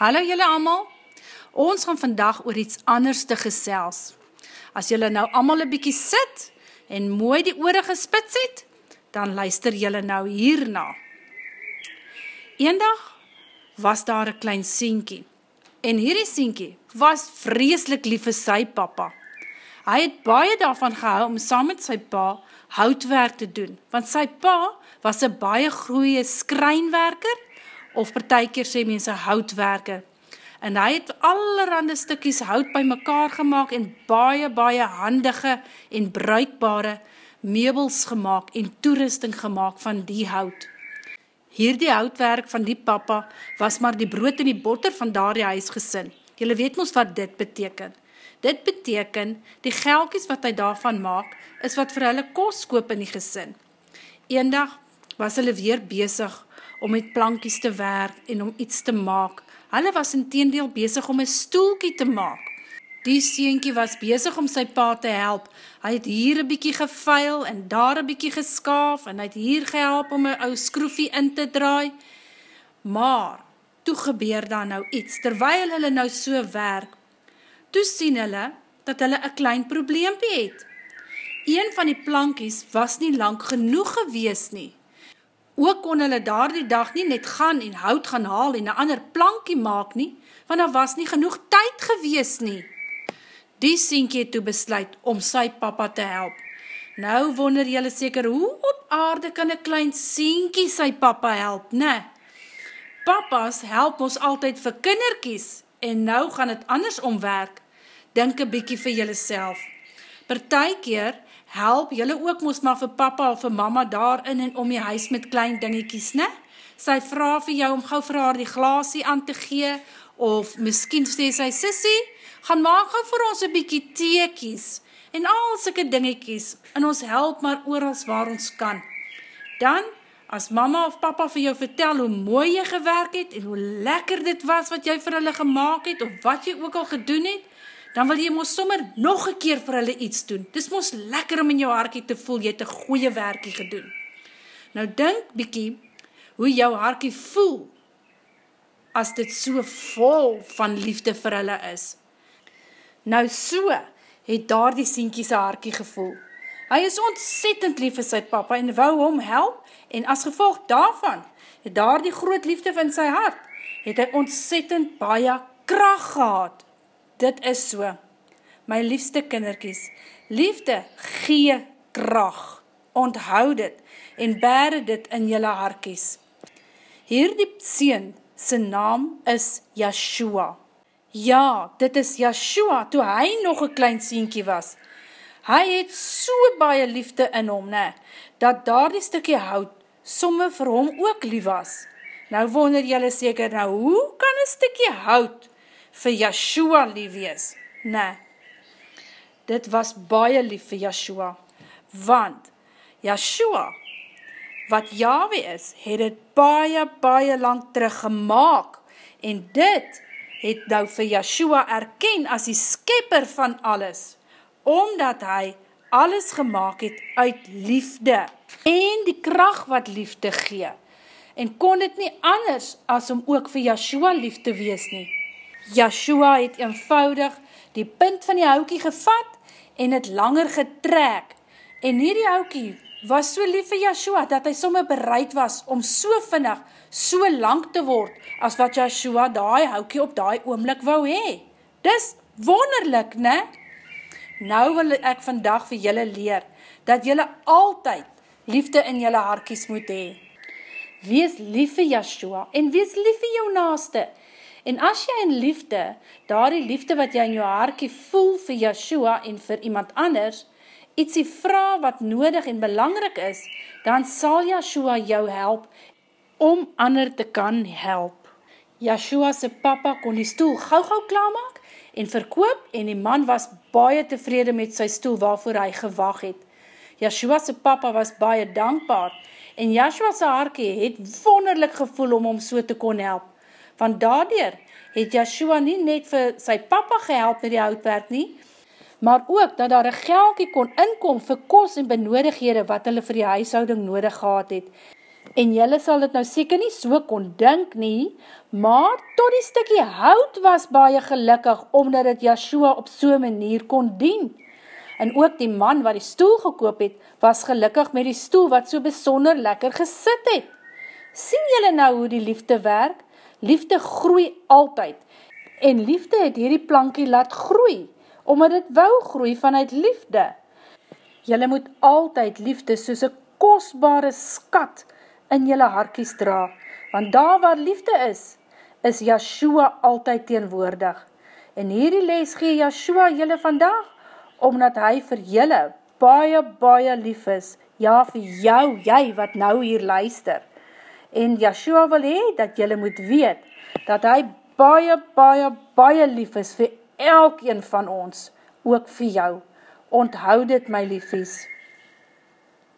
Hallo julle allemaal, ons gaan vandag oor iets anders te gesels. As julle nou allemaal een bykie sit en mooi die oore gespits het, dan luister julle nou hierna. Eendag was daar een klein sienkie en hierdie sienkie was vreeslik lief vir sy papa. Hy het baie daarvan gehou om saam met sy pa houtwerk te doen, want sy pa was een baie groeie skrynwerker of partijkeer sê mense houtwerke. En hy het allerhande stikkies hout by mekaar gemaakt en baie, baie handige en bruikbare meubels gemaakt en toerusting gemaakt van die hout. Hierdie houtwerk van die papa was maar die brood en die botter van daar die huisgesin. Julle weet ons wat dit beteken. Dit beteken, die geldkies wat hy daarvan maak, is wat vir hulle kost koop in die gesin. Eendag was hulle weer bezig om met plankies te werk en om iets te maak. Hulle was in teendeel bezig om een stoelkie te maak. Die sienkie was bezig om sy pa te help. Hy het hier een bykie gevuil en daar een bykie geskaaf en hy het hier gehelp om een ou skroefie in te draai. Maar, toe gebeur daar nou iets, terwyl hulle nou so werk, toe sien hulle dat hulle een klein probleempie het. Een van die plankies was nie lang genoeg gewees nie. Ook kon hulle daar die dag nie net gaan en hout gaan haal en een ander plankie maak nie, want daar was nie genoeg tyd gewees nie. Die sienkie het toe besluit om sy papa te help. Nou wonder jylle seker, hoe op aarde kan een klein sienkie sy papa help, ne? Papas help ons altyd vir kinderkies en nou gaan het anders omwerk. Denk een bykie vir jylle self. Partijkeer help jylle ook moes maar vir papa of vir mama daarin en om die huis met klein dingetjies, ne? Sy vraag vir jou om gauw vir haar die glasie aan te gee, of miskien sê sy, sissie, gaan maak gauw vir ons een bykie teekies, en al syke dingetjies, en ons help maar oorals waar ons kan. Dan, as mama of papa vir jou vertel hoe mooi jy gewerk het, en hoe lekker dit was wat jy vir hulle gemaakt het, of wat jy ook al gedoen het, dan wil jy mos sommer nog een keer vir hulle iets doen. Dis mos lekker om in jou harkie te voel, jy het een goeie werkie gedoen. Nou denk bykie, hoe jou harkie voel, as dit so vol van liefde vir hulle is. Nou so, het daar die sienkie sy harkie gevoel. Hy is ontzettend lief vir sy papa en wou hom help, en as gevolg daarvan, het daar die groot liefde van sy hart, het hy ontzettend baie kracht gehad dit is so. My liefste kinderkies, liefde gee kracht, onthoud dit en bere dit in jylle harkies. Hierdie sien, sy naam is Yeshua. Ja, dit is Yeshua, toe hy nog een klein sienkie was. Hy het so baie liefde in hom, ne, dat daar die stukkie hout somme vir hom ook lief was. Nou wonder jylle seker, nou hoe kan een stukkie hout vir Yeshua lief wees. Nee, dit was baie lief vir Yeshua, want Yeshua, wat Yahweh is, het het baie, baie lang teruggemaak, en dit het nou vir Yeshua erken as die skepper van alles, omdat hy alles gemaakt het uit liefde, en die kracht wat liefde gee, en kon dit nie anders as om ook vir Yeshua lief te wees nie. Yeshua het eenvoudig die punt van die houkie gevat en het langer getrek. En hierdie houkie was so lief vir Yeshua dat hy somme bereid was om so vinnig, so lang te word as wat Yeshua die houkie op die oomlik wou hee. Dis wonderlik, ne? Nou wil ek vandag vir julle leer dat julle altyd liefde in julle harkies moet hee. Wees lief vir Yeshua en wees lief vir jou naaste En as jy in liefde, daar die liefde wat jy in jou haarkie voel vir Yeshua en vir iemand anders, ietsie vraag wat nodig en belangrik is, dan sal Yeshua jou help om ander te kan help. Yeshua se papa kon die stoel gauw gauw klaarmaak en verkoop en die man was baie tevrede met sy stoel waarvoor hy gewag het. Yeshua se papa was baie dankbaar en Yeshua se haarkie het wonderlik gevoel om hom so te kon help want daardoor het Yeshua nie net vir sy papa gehelp met die houtwerk nie, maar ook dat daar een geldkie kon inkom vir kos en benodighede wat hulle vir die huishouding nodig gehad het. En jylle sal dit nou seker nie so kon dink nie, maar tot die stikkie hout was baie gelukkig, omdat het Yahshua op so'n manier kon dien. En ook die man wat die stoel gekoop het, was gelukkig met die stoel wat so besonder lekker gesit het. Sien jylle nou hoe die liefde werk? Liefde groei altyd. En liefde het hierdie plankie laat groei, omdat het wou groei vanuit liefde. Jylle moet altyd liefde soos een kostbare skat in jylle harkies dra, want daar waar liefde is, is Yahshua altyd teenwoordig. En hierdie les gee Yahshua jylle vandag, omdat hy vir jylle baie, baie lief is, ja vir jou, jy wat nou hier luister. En Yahshua wil hee, dat jylle moet weet, dat hy baie, baie, baie lief is vir elk een van ons, ook vir jou. Onthoud dit my liefies.